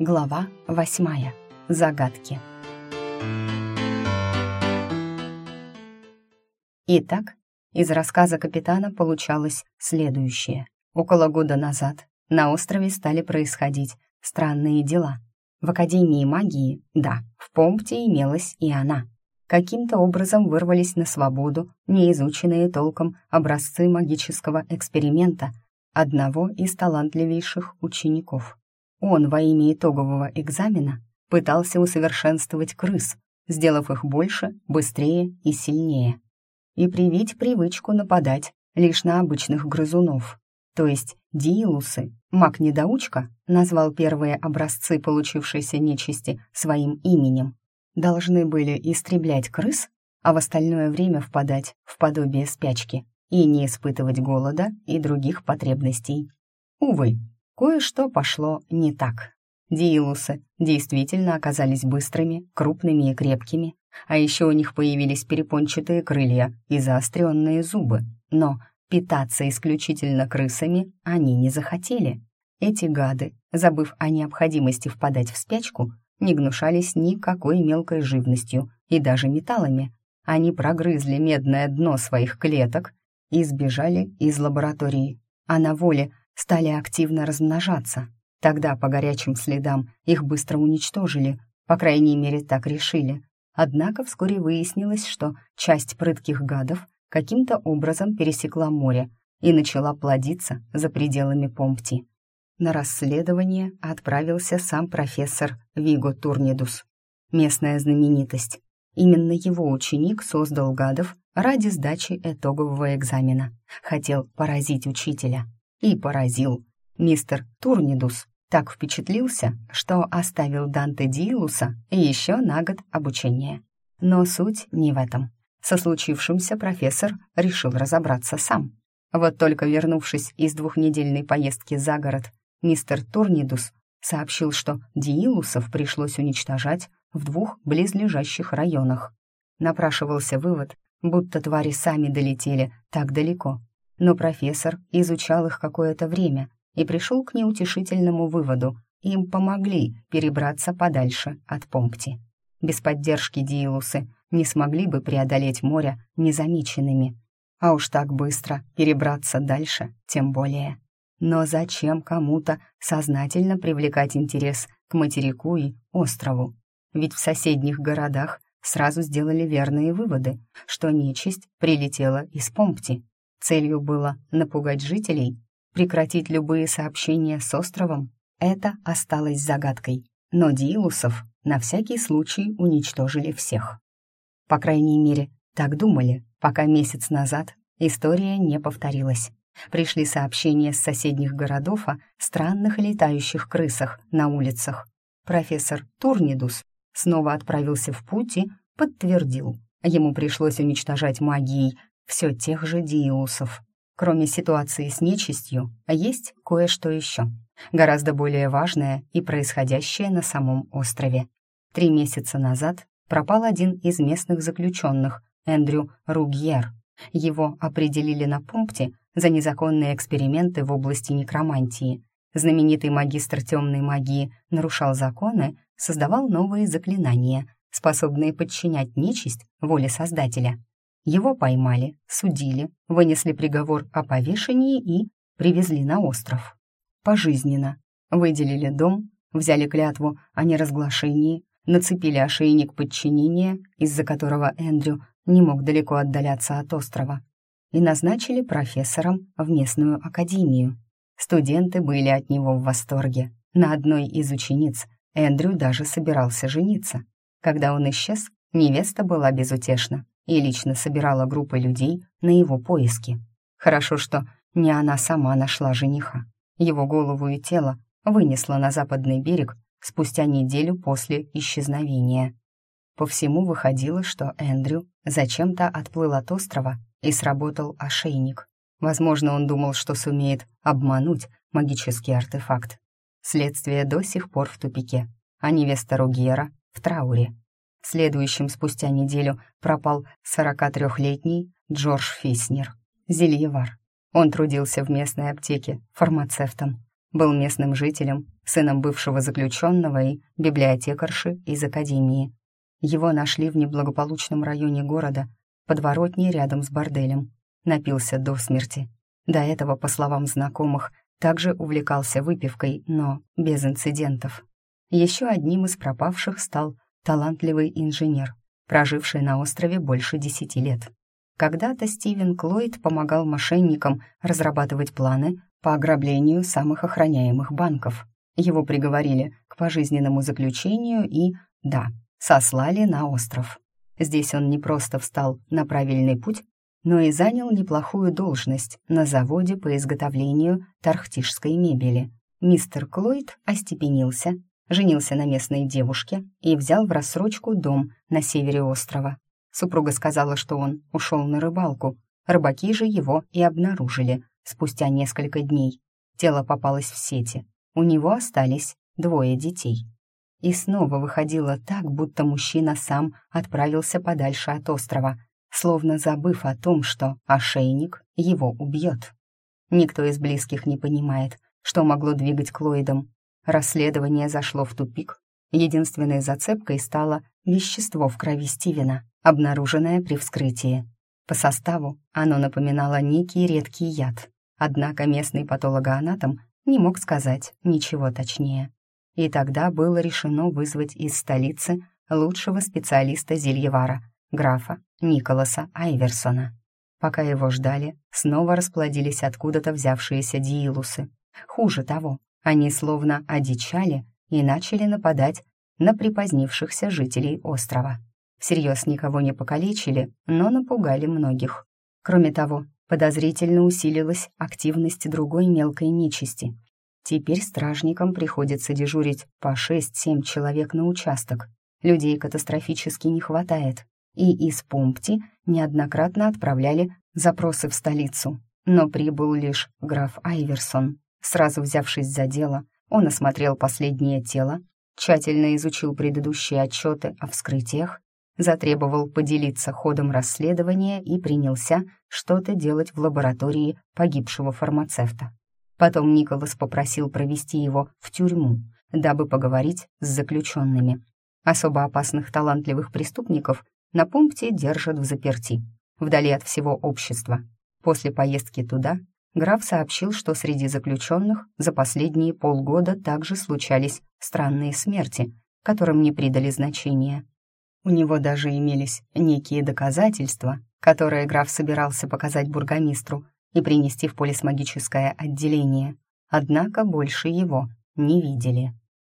Глава восьмая. Загадки. Итак, из рассказа капитана получалось следующее. Около года назад на острове стали происходить странные дела. В Академии магии, да, в Помпте имелась и она. Каким-то образом вырвались на свободу неизученные толком образцы магического эксперимента одного из талантливейших учеников. Он во имя итогового экзамена пытался усовершенствовать крыс, сделав их больше, быстрее и сильнее. И привить привычку нападать лишь на обычных грызунов. То есть диилусы, маг-недоучка, назвал первые образцы получившейся нечисти своим именем, должны были истреблять крыс, а в остальное время впадать в подобие спячки и не испытывать голода и других потребностей. Увы, Кое-что пошло не так. Диилусы действительно оказались быстрыми, крупными и крепкими, а еще у них появились перепончатые крылья и заостренные зубы. Но питаться исключительно крысами они не захотели. Эти гады, забыв о необходимости впадать в спячку, не гнушались никакой мелкой живностью и даже металлами. Они прогрызли медное дно своих клеток и сбежали из лаборатории, а на воле стали активно размножаться. Тогда по горячим следам их быстро уничтожили, по крайней мере, так решили. Однако вскоре выяснилось, что часть прытких гадов каким-то образом пересекла море и начала плодиться за пределами Помпти. На расследование отправился сам профессор Виго Турнидус, местная знаменитость. Именно его ученик создал гадов ради сдачи итогового экзамена, хотел поразить учителя — и поразил. Мистер Турнидус так впечатлился, что оставил Данте Диилуса еще на год обучения. Но суть не в этом. Со случившимся профессор решил разобраться сам. Вот только вернувшись из двухнедельной поездки за город, мистер Турнидус сообщил, что Диилусов пришлось уничтожать в двух близлежащих районах. Напрашивался вывод, будто твари сами долетели так далеко, но профессор изучал их какое-то время и пришел к неутешительному выводу. Им помогли перебраться подальше от Помпти. Без поддержки Диилусы не смогли бы преодолеть море незамеченными. А уж так быстро перебраться дальше, тем более. Но зачем кому-то сознательно привлекать интерес к материку и острову? Ведь в соседних городах сразу сделали верные выводы, что нечисть прилетела из Помпти, Целью было напугать жителей, прекратить любые сообщения с островом. Это осталось загадкой, но Диилусов на всякий случай уничтожили всех. По крайней мере, так думали, пока месяц назад история не повторилась. Пришли сообщения с соседних городов о странных летающих крысах на улицах. Профессор Турнидус снова отправился в путь и подтвердил. Ему пришлось уничтожать магией все тех же диусов. Кроме ситуации с нечистью, есть кое-что еще, гораздо более важное и происходящее на самом острове. Три месяца назад пропал один из местных заключенных, Эндрю Ругьер. Его определили на пункте за незаконные эксперименты в области некромантии. Знаменитый магистр темной магии нарушал законы, создавал новые заклинания, способные подчинять нечисть воле Создателя. Его поймали, судили, вынесли приговор о повешении и привезли на остров. Пожизненно. Выделили дом, взяли клятву о неразглашении, нацепили ошейник подчинения, из-за которого Эндрю не мог далеко отдаляться от острова, и назначили профессором в местную академию. Студенты были от него в восторге. На одной из учениц Эндрю даже собирался жениться. Когда он исчез, невеста была безутешна и лично собирала группы людей на его поиски. Хорошо, что не она сама нашла жениха. Его голову и тело вынесла на западный берег спустя неделю после исчезновения. По всему выходило, что Эндрю зачем-то отплыл от острова и сработал ошейник. Возможно, он думал, что сумеет обмануть магический артефакт. Следствие до сих пор в тупике, а невеста Ругера в трауре. Следующим спустя неделю пропал 43-летний Джордж Фиснер, зельевар. Он трудился в местной аптеке фармацевтом. был местным жителем, сыном бывшего заключенного и библиотекарши из академии. Его нашли в неблагополучном районе города, подворотне рядом с борделем. Напился до смерти. До этого, по словам знакомых, также увлекался выпивкой, но без инцидентов. Еще одним из пропавших стал талантливый инженер, проживший на острове больше десяти лет. Когда-то Стивен Клойд помогал мошенникам разрабатывать планы по ограблению самых охраняемых банков. Его приговорили к пожизненному заключению и, да, сослали на остров. Здесь он не просто встал на правильный путь, но и занял неплохую должность на заводе по изготовлению тархтишской мебели. Мистер Клойд остепенился, женился на местной девушке и взял в рассрочку дом на севере острова. Супруга сказала, что он ушел на рыбалку. Рыбаки же его и обнаружили спустя несколько дней. Тело попалось в сети. У него остались двое детей. И снова выходило так, будто мужчина сам отправился подальше от острова, словно забыв о том, что ошейник его убьет. Никто из близких не понимает, что могло двигать Клойдом. Расследование зашло в тупик. Единственной зацепкой стало вещество в крови Стивена, обнаруженное при вскрытии. По составу оно напоминало некий редкий яд, однако местный патологоанатом не мог сказать ничего точнее. И тогда было решено вызвать из столицы лучшего специалиста Зельевара, графа Николаса Айверсона. Пока его ждали, снова расплодились откуда-то взявшиеся диилусы. Хуже того, они словно одичали и начали нападать на припозднившихся жителей острова. Всерьез никого не покалечили, но напугали многих. Кроме того, подозрительно усилилась активность другой мелкой нечисти. Теперь стражникам приходится дежурить по 6-7 человек на участок. Людей катастрофически не хватает, и из Пумпти неоднократно отправляли запросы в столицу. Но прибыл лишь граф Айверсон. Сразу взявшись за дело, он осмотрел последнее тело, тщательно изучил предыдущие отчеты о вскрытиях, затребовал поделиться ходом расследования и принялся что-то делать в лаборатории погибшего фармацевта. Потом Николас попросил провести его в тюрьму, дабы поговорить с заключенными. Особо опасных талантливых преступников на пункте держат в заперти, вдали от всего общества. После поездки туда граф сообщил, что среди заключенных за последние полгода также случались странные смерти, которым не придали значения. У него даже имелись некие доказательства, которые граф собирался показать бургомистру и принести в полисмагическое отделение, однако больше его не видели,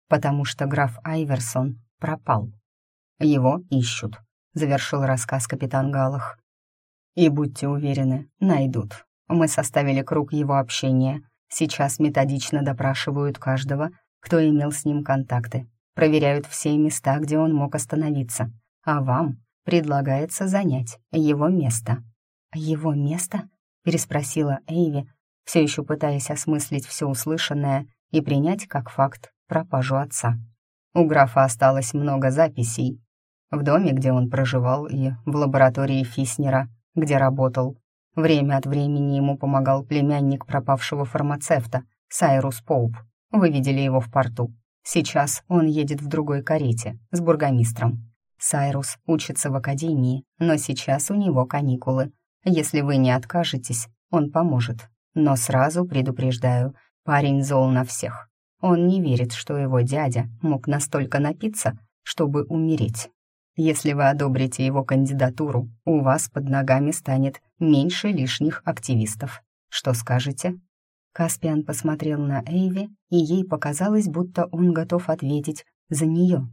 потому что граф Айверсон пропал. Его ищут, завершил рассказ капитан Галах. И будьте уверены, найдут. Мы составили круг его общения. Сейчас методично допрашивают каждого, кто имел с ним контакты. Проверяют все места, где он мог остановиться. А вам предлагается занять его место. «Его место?» — переспросила Эйви, все еще пытаясь осмыслить все услышанное и принять как факт пропажу отца. У графа осталось много записей, в доме, где он проживал, и в лаборатории Фиснера, где работал. Время от времени ему помогал племянник пропавшего фармацевта, Сайрус Поуп. Вы видели его в порту. Сейчас он едет в другой карете с бургомистром. Сайрус учится в академии, но сейчас у него каникулы. Если вы не откажетесь, он поможет. Но сразу предупреждаю, парень зол на всех. Он не верит, что его дядя мог настолько напиться, чтобы умереть. Если вы одобрите его кандидатуру, у вас под ногами станет меньше лишних активистов. Что скажете?» Каспиан посмотрел на Эйви, и ей показалось, будто он готов ответить за нее.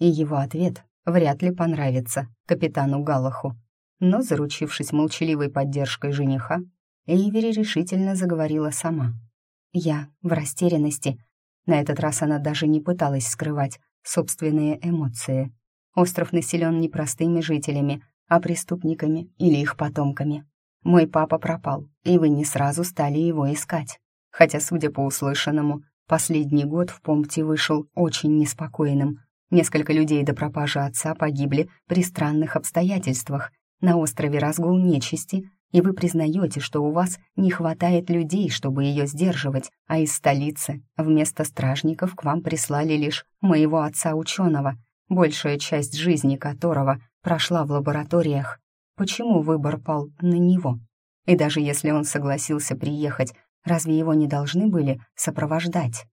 И его ответ вряд ли понравится капитану Галаху. Но, заручившись молчаливой поддержкой жениха, Эйвери решительно заговорила сама. «Я в растерянности». На этот раз она даже не пыталась скрывать собственные эмоции. Остров населен не простыми жителями, а преступниками или их потомками. Мой папа пропал, и вы не сразу стали его искать. Хотя, судя по услышанному, последний год в Помпте вышел очень неспокойным. Несколько людей до пропажи отца погибли при странных обстоятельствах. На острове разгул нечисти, и вы признаете, что у вас не хватает людей, чтобы ее сдерживать, а из столицы вместо стражников к вам прислали лишь моего отца-ученого, большая часть жизни которого прошла в лабораториях. Почему выбор пал на него? И даже если он согласился приехать, разве его не должны были сопровождать?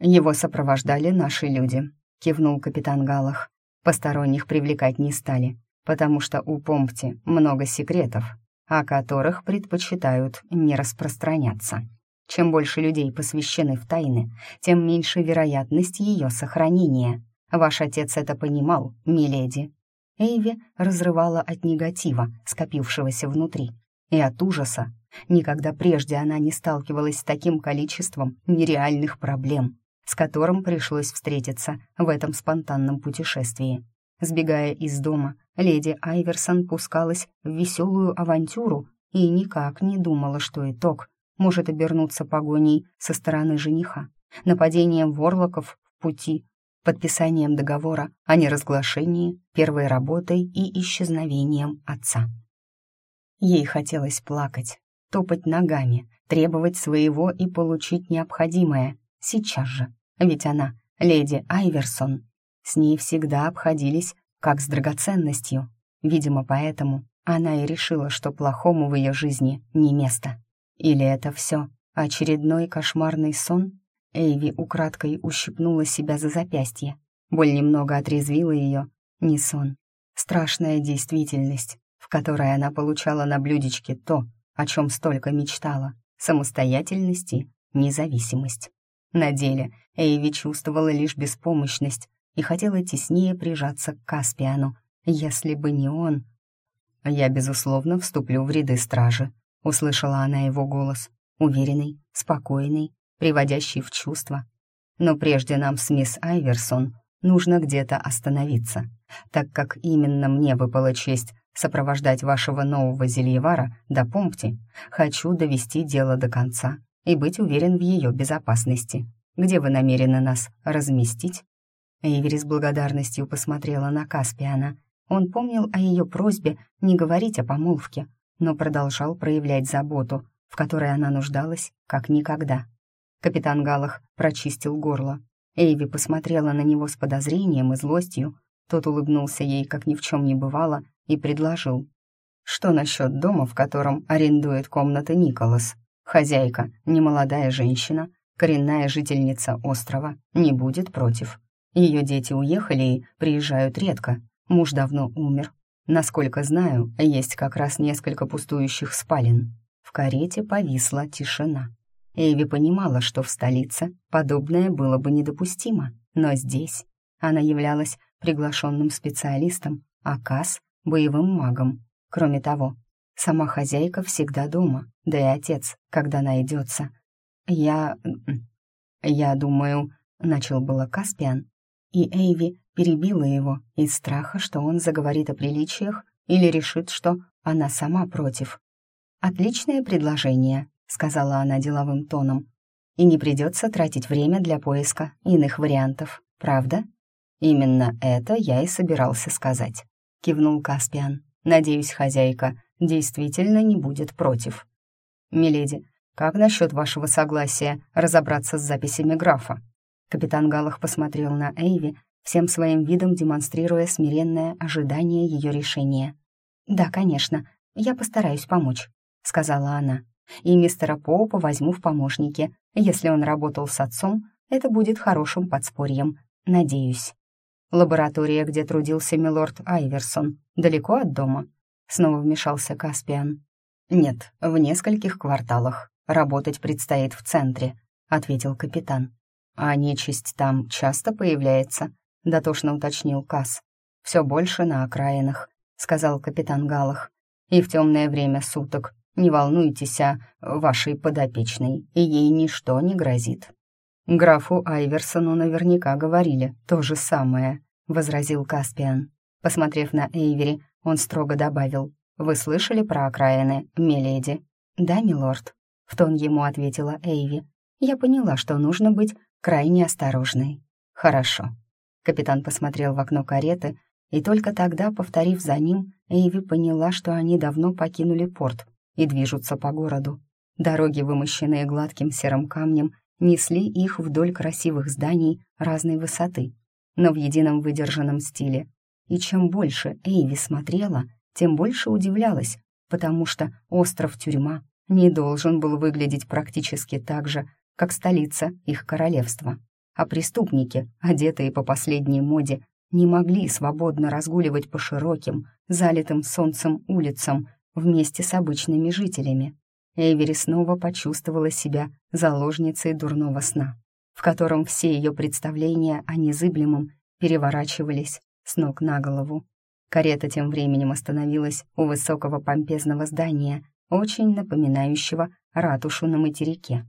Его сопровождали наши люди, кивнул капитан Галах. Посторонних привлекать не стали, потому что у Помпти много секретов, о которых предпочитают не распространяться. Чем больше людей посвящены в тайны, тем меньше вероятность ее сохранения. Ваш отец это понимал, миледи. Эйви разрывала от негатива, скопившегося внутри, и от ужаса. Никогда прежде она не сталкивалась с таким количеством нереальных проблем, с которым пришлось встретиться в этом спонтанном путешествии. Сбегая из дома, леди Айверсон пускалась в веселую авантюру и никак не думала, что итог может обернуться погоней со стороны жениха, нападением ворлоков в пути, подписанием договора о неразглашении, первой работой и исчезновением отца. Ей хотелось плакать, топать ногами, требовать своего и получить необходимое сейчас же, ведь она — леди Айверсон, с ней всегда обходились как с драгоценностью. Видимо, поэтому она и решила, что плохому в ее жизни не место. Или это все очередной кошмарный сон? Эйви украдкой ущипнула себя за запястье. Боль немного отрезвила ее. Не сон. Страшная действительность, в которой она получала на блюдечке то, о чем столько мечтала. Самостоятельность и независимость. На деле Эйви чувствовала лишь беспомощность, и хотела теснее прижаться к Каспиану. Если бы не он... «Я, безусловно, вступлю в ряды стражи», — услышала она его голос, уверенный, спокойный, приводящий в чувство. «Но прежде нам с мисс Айверсон нужно где-то остановиться, так как именно мне выпала честь сопровождать вашего нового зельевара до Помпти, хочу довести дело до конца и быть уверен в ее безопасности. Где вы намерены нас разместить?» Эйвери с благодарностью посмотрела на Каспиана. Он помнил о ее просьбе не говорить о помолвке, но продолжал проявлять заботу, в которой она нуждалась, как никогда. Капитан Галах прочистил горло. Эйви посмотрела на него с подозрением и злостью. Тот улыбнулся ей, как ни в чем не бывало, и предложил. «Что насчет дома, в котором арендует комнаты Николас? Хозяйка, немолодая женщина, коренная жительница острова, не будет против. Ее дети уехали и приезжают редко. Муж давно умер. Насколько знаю, есть как раз несколько пустующих спален. В карете повисла тишина. Эйви понимала, что в столице подобное было бы недопустимо, но здесь она являлась приглашенным специалистом, а Касс — боевым магом. Кроме того, сама хозяйка всегда дома, да и отец, когда найдется. «Я... я думаю...» — начал было Каспиан, и Эйви перебила его из страха, что он заговорит о приличиях или решит, что она сама против. «Отличное предложение», — сказала она деловым тоном. «И не придется тратить время для поиска иных вариантов, правда?» «Именно это я и собирался сказать», — кивнул Каспиан. «Надеюсь, хозяйка действительно не будет против». «Миледи, как насчет вашего согласия разобраться с записями графа?» Капитан Галах посмотрел на Эйви, всем своим видом демонстрируя смиренное ожидание ее решения. «Да, конечно, я постараюсь помочь», — сказала она. «И мистера Поупа возьму в помощники. Если он работал с отцом, это будет хорошим подспорьем. Надеюсь». «Лаборатория, где трудился милорд Айверсон, далеко от дома?» Снова вмешался Каспиан. «Нет, в нескольких кварталах. Работать предстоит в центре», — ответил капитан. «А нечисть там часто появляется?» — дотошно уточнил Касс. «Все больше на окраинах», — сказал капитан Галах. «И в темное время суток. Не волнуйтесь о вашей подопечной, и ей ничто не грозит». «Графу Айверсону наверняка говорили то же самое», — возразил Каспиан. Посмотрев на Эйвери, он строго добавил. «Вы слышали про окраины, миледи?» «Да, милорд», — в тон ему ответила Эйви. «Я поняла, что нужно быть крайне осторожной. Хорошо. Капитан посмотрел в окно кареты, и только тогда, повторив за ним, Эйви поняла, что они давно покинули порт и движутся по городу. Дороги, вымощенные гладким серым камнем, несли их вдоль красивых зданий разной высоты, но в едином выдержанном стиле. И чем больше Эйви смотрела, тем больше удивлялась, потому что остров-тюрьма не должен был выглядеть практически так же, как столица их королевства. А преступники, одетые по последней моде, не могли свободно разгуливать по широким, залитым солнцем улицам вместе с обычными жителями. Эйвери снова почувствовала себя заложницей дурного сна, в котором все ее представления о незыблемом переворачивались с ног на голову. Карета тем временем остановилась у высокого помпезного здания, очень напоминающего ратушу на материке.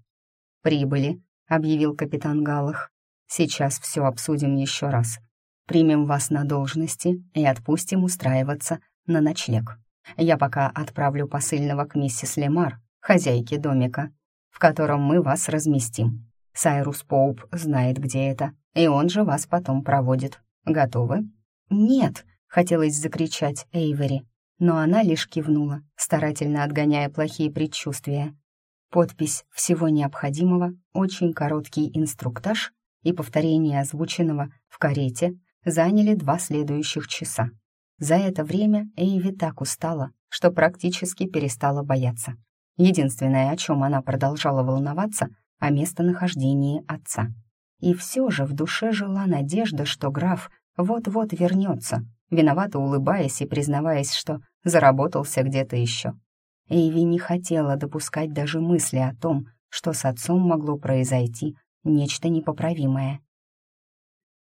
«Прибыли», — объявил капитан Галлах. «Сейчас все обсудим еще раз. Примем вас на должности и отпустим устраиваться на ночлег. Я пока отправлю посыльного к миссис Лемар, хозяйке домика, в котором мы вас разместим. Сайрус Поуп знает, где это, и он же вас потом проводит. Готовы?» «Нет», — хотелось закричать Эйвери, но она лишь кивнула, старательно отгоняя плохие предчувствия. Подпись всего необходимого, очень короткий инструктаж и повторение озвученного в карете заняли два следующих часа. За это время Эйви так устала, что практически перестала бояться. Единственное, о чем она продолжала волноваться, о местонахождении отца. И все же в душе жила надежда, что граф вот-вот вернется, виновато улыбаясь и признаваясь, что заработался где-то еще. Эйви не хотела допускать даже мысли о том, что с отцом могло произойти нечто непоправимое.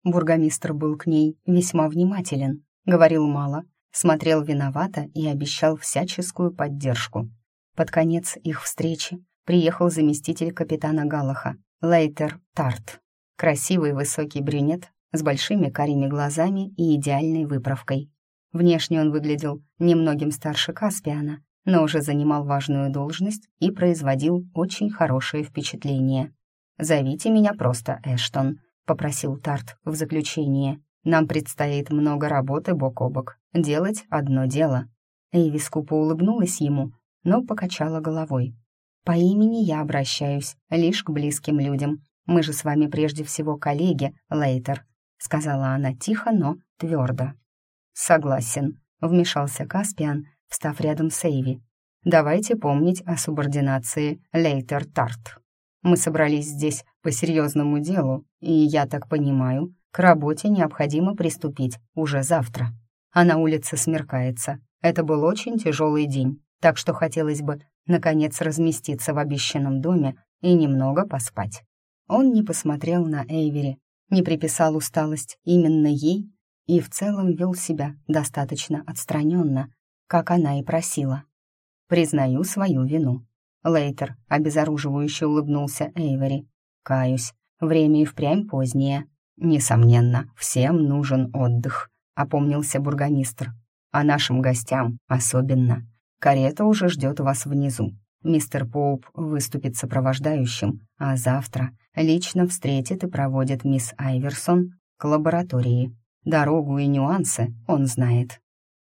Бургомистр был к ней весьма внимателен, говорил мало, смотрел виновато и обещал всяческую поддержку. Под конец их встречи приехал заместитель капитана Галаха, Лейтер Тарт. Красивый высокий брюнет с большими карими глазами и идеальной выправкой. Внешне он выглядел немногим старше Каспиана, но уже занимал важную должность и производил очень хорошее впечатление. «Зовите меня просто Эштон», — попросил Тарт в заключение. «Нам предстоит много работы бок о бок. Делать одно дело». Эйви скупо улыбнулась ему, но покачала головой. «По имени я обращаюсь лишь к близким людям. Мы же с вами прежде всего коллеги, Лейтер», — сказала она тихо, но твердо. «Согласен», — вмешался Каспиан, встав рядом с Эйви. «Давайте помнить о субординации Лейтер Тарт. Мы собрались здесь по серьезному делу, и, я так понимаю, к работе необходимо приступить уже завтра. А на улице смеркается. Это был очень тяжелый день, так что хотелось бы, наконец, разместиться в обещанном доме и немного поспать». Он не посмотрел на Эйвери, не приписал усталость именно ей и в целом вел себя достаточно отстраненно, как она и просила. «Признаю свою вину». Лейтер обезоруживающе улыбнулся Эйвери. «Каюсь, время и впрямь позднее. Несомненно, всем нужен отдых», — опомнился бургомистр. «А нашим гостям особенно. Карета уже ждет вас внизу. Мистер Поуп выступит сопровождающим, а завтра лично встретит и проводит мисс Айверсон к лаборатории. Дорогу и нюансы он знает».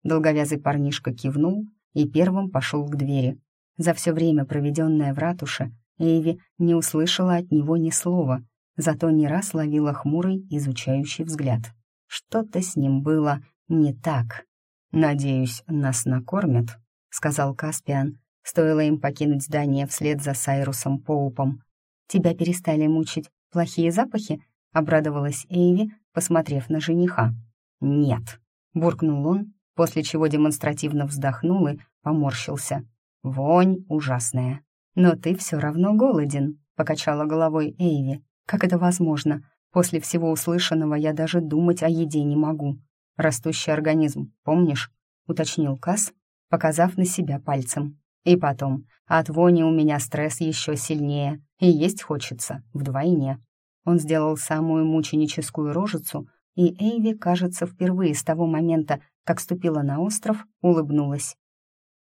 Долговязый парнишка кивнул и первым пошел к двери. За все время, проведенное в ратуше, Эйви не услышала от него ни слова, зато не раз ловила хмурый, изучающий взгляд. Что-то с ним было не так. «Надеюсь, нас накормят», — сказал Каспиан. Стоило им покинуть здание вслед за Сайрусом Поупом. «Тебя перестали мучить плохие запахи?» — обрадовалась Эйви, посмотрев на жениха. «Нет», — буркнул он, после чего демонстративно вздохнул и поморщился. «Вонь ужасная». «Но ты все равно голоден», — покачала головой Эйви. «Как это возможно? После всего услышанного я даже думать о еде не могу. Растущий организм, помнишь?» — уточнил Касс, показав на себя пальцем. «И потом, от вони у меня стресс еще сильнее, и есть хочется вдвойне». Он сделал самую мученическую рожицу, и Эйви, кажется, впервые с того момента, как ступила на остров, улыбнулась.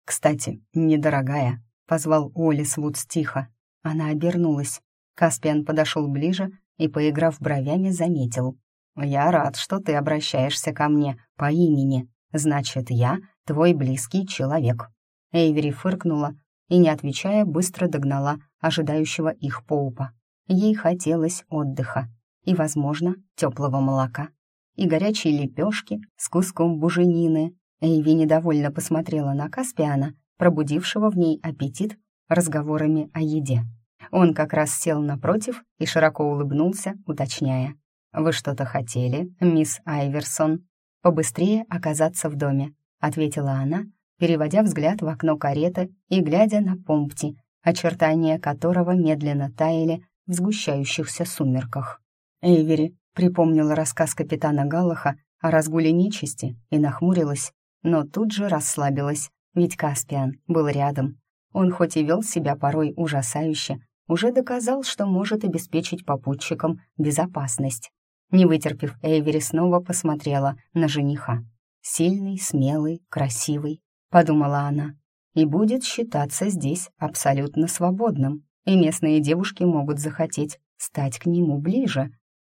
«Кстати, недорогая», — позвал Олис Вудс тихо. Она обернулась. Каспиан подошел ближе и, поиграв бровями, заметил. «Я рад, что ты обращаешься ко мне по имени. Значит, я твой близкий человек». Эйвери фыркнула и, не отвечая, быстро догнала ожидающего их Поупа. Ей хотелось отдыха и, возможно, теплого молока, и горячей лепешки с куском буженины. Эйви недовольно посмотрела на Каспиана, пробудившего в ней аппетит разговорами о еде. Он как раз сел напротив и широко улыбнулся, уточняя. «Вы что-то хотели, мисс Айверсон?» «Побыстрее оказаться в доме», — ответила она, переводя взгляд в окно кареты и глядя на Помпти, очертания которого медленно таяли в сгущающихся сумерках. Эйвери припомнила рассказ капитана Галлаха о разгуле нечисти и нахмурилась, но тут же расслабилась, ведь Каспиан был рядом. Он хоть и вел себя порой ужасающе, уже доказал, что может обеспечить попутчикам безопасность. Не вытерпев, Эйвери снова посмотрела на жениха. «Сильный, смелый, красивый», — подумала она, «и будет считаться здесь абсолютно свободным, и местные девушки могут захотеть стать к нему ближе».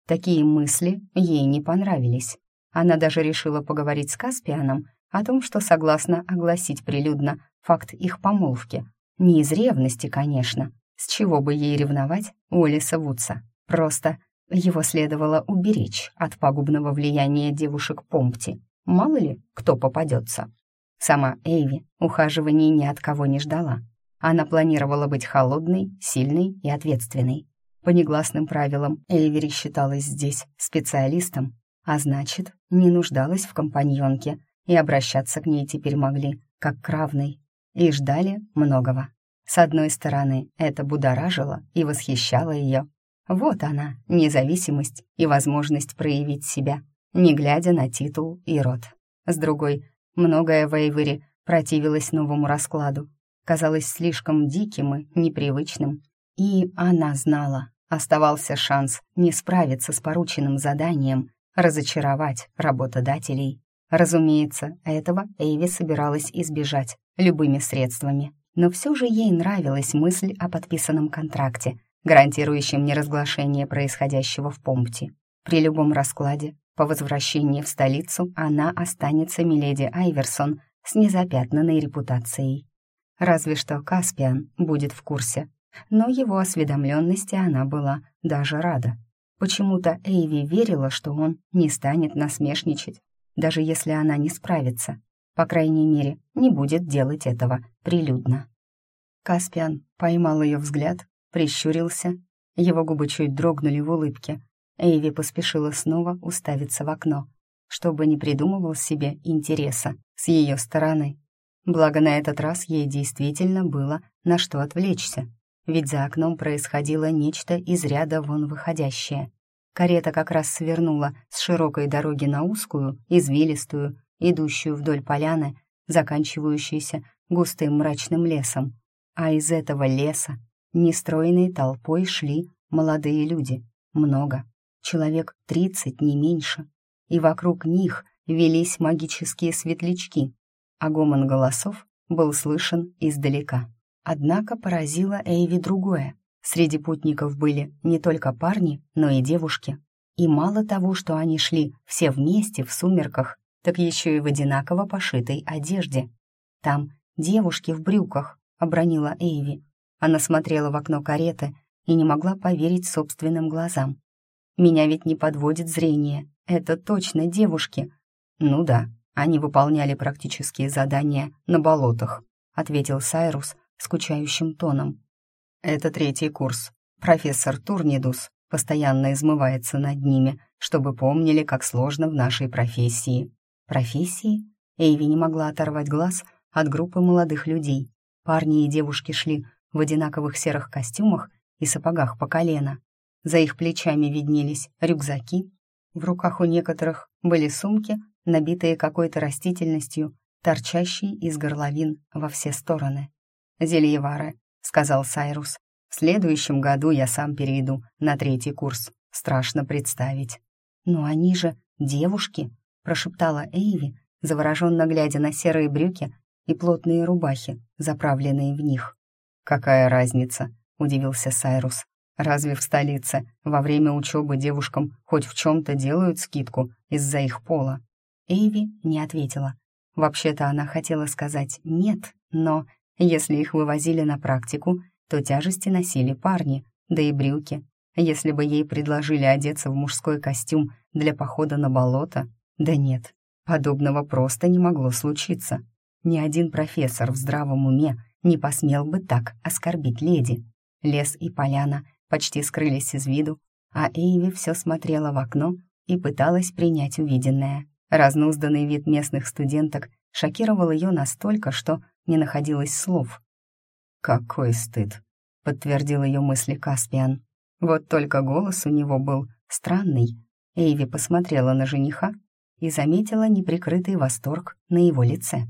Такие мысли ей не понравились. Она даже решила поговорить с Каспианом о том, что согласна огласить прилюдно факт их помолвки. Не из ревности, конечно. С чего бы ей ревновать Уоллиса Вудса? Просто его следовало уберечь от пагубного влияния девушек Помпти. Мало ли, кто попадется. Сама Эйви ухаживаний ни от кого не ждала. Она планировала быть холодной, сильной и ответственной. По негласным правилам Эйвери считалась здесь специалистом, а значит, не нуждалась в компаньонке, и обращаться к ней теперь могли, как к равной, и ждали многого. С одной стороны, это будоражило и восхищало ее. Вот она, независимость и возможность проявить себя, не глядя на титул и род. С другой, многое в Эйвери противилось новому раскладу, казалось слишком диким и непривычным. И она знала, оставался шанс не справиться с порученным заданием, разочаровать работодателей. Разумеется, этого Эйви собиралась избежать любыми средствами. Но все же ей нравилась мысль о подписанном контракте, гарантирующем неразглашение происходящего в Помпте. При любом раскладе, по возвращении в столицу, она останется миледи Айверсон с незапятнанной репутацией. Разве что Каспиан будет в курсе, но его осведомленности она была даже рада. Почему-то Эйви верила, что он не станет насмешничать, даже если она не справится. По крайней мере, не будет делать этого прилюдно. Каспиан поймал ее взгляд, прищурился, его губы чуть дрогнули в улыбке. Эйви поспешила снова уставиться в окно, чтобы не придумывал себе интереса с ее стороны. Благо на этот раз ей действительно было на что отвлечься, ведь за окном происходило нечто из ряда вон выходящее. Карета как раз свернула с широкой дороги на узкую, извилистую, идущую вдоль поляны, заканчивающейся густым мрачным лесом. А из этого леса нестройной толпой шли молодые люди. Много. Человек тридцать, не меньше. И вокруг них велись магические светлячки, а гомон голосов был слышен издалека. Однако поразило Эйви другое. Среди путников были не только парни, но и девушки. И мало того, что они шли все вместе в сумерках, так еще и в одинаково пошитой одежде. Там девушки в брюках, обронила Эйви. Она смотрела в окно кареты и не могла поверить собственным глазам. «Меня ведь не подводит зрение. Это точно девушки». «Ну да, они выполняли практические задания на болотах», ответил Сайрус скучающим тоном. «Это третий курс. Профессор Турнидус постоянно измывается над ними, чтобы помнили, как сложно в нашей профессии. Профессии? Эйви не могла оторвать глаз от группы молодых людей. Парни и девушки шли в одинаковых серых костюмах и сапогах по колено. За их плечами виднелись рюкзаки. В руках у некоторых были сумки, набитые какой-то растительностью, торчащей из горловин во все стороны. «Зельевары», — сказал Сайрус. «В следующем году я сам перейду на третий курс. Страшно представить». «Но они же девушки», прошептала Эйви, завороженно глядя на серые брюки и плотные рубахи, заправленные в них. «Какая разница?» — удивился Сайрус. «Разве в столице во время учебы девушкам хоть в чем-то делают скидку из-за их пола?» Эйви не ответила. Вообще-то она хотела сказать «нет», но Если их вывозили на практику, то тяжести носили парни, да и брюки. Если бы ей предложили одеться в мужской костюм для похода на болото, да нет, подобного просто не могло случиться. Ни один профессор в здравом уме не посмел бы так оскорбить леди. Лес и поляна почти скрылись из виду, а Эйви все смотрела в окно и пыталась принять увиденное. Разнузданный вид местных студенток шокировал ее настолько, что не находилось слов. «Какой стыд!» — подтвердил ее мысли Каспиан. Вот только голос у него был странный. Эйви посмотрела на жениха и заметила неприкрытый восторг на его лице.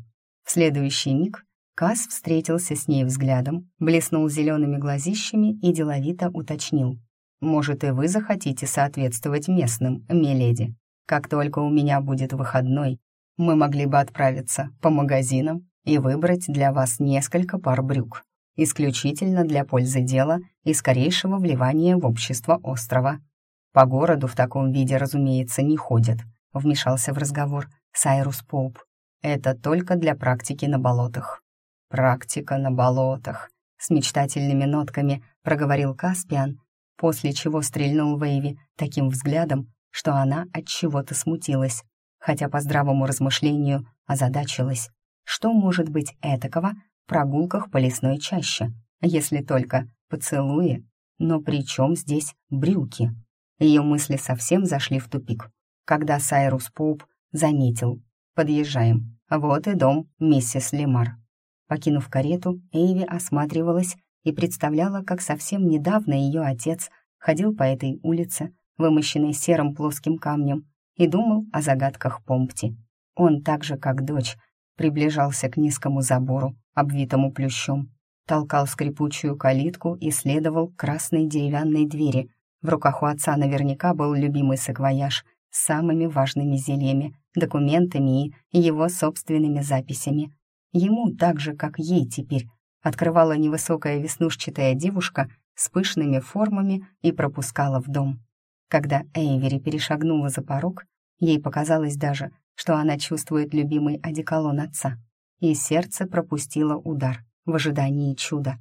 В следующий миг Кас встретился с ней взглядом, блеснул зелеными глазищами и деловито уточнил. «Может, и вы захотите соответствовать местным, миледи? Как только у меня будет выходной, мы могли бы отправиться по магазинам и выбрать для вас несколько пар брюк, исключительно для пользы дела и скорейшего вливания в общество острова. По городу в таком виде, разумеется, не ходят», — вмешался в разговор Сайрус Поуп. «Это только для практики на болотах». «Практика на болотах», — с мечтательными нотками проговорил Каспиан, после чего стрельнул Вейви таким взглядом, что она от чего-то смутилась, хотя по здравому размышлению озадачилась. Что может быть этакого в прогулках по лесной чаще, если только поцелуи? Но при чем здесь брюки? Ее мысли совсем зашли в тупик, когда Сайрус Поуп заметил. «Подъезжаем. Вот и дом миссис Лемар». Покинув карету, Эйви осматривалась и представляла, как совсем недавно ее отец ходил по этой улице, вымощенной серым плоским камнем, и думал о загадках Помпти. Он, так же как дочь, приближался к низкому забору, обвитому плющом, толкал скрипучую калитку и следовал красной деревянной двери. В руках у отца наверняка был любимый саквояж самыми важными зельями, документами и его собственными записями. Ему, так же, как ей теперь, открывала невысокая веснушчатая девушка с пышными формами и пропускала в дом. Когда Эйвери перешагнула за порог, ей показалось даже, что она чувствует любимый одеколон отца, и сердце пропустило удар в ожидании чуда.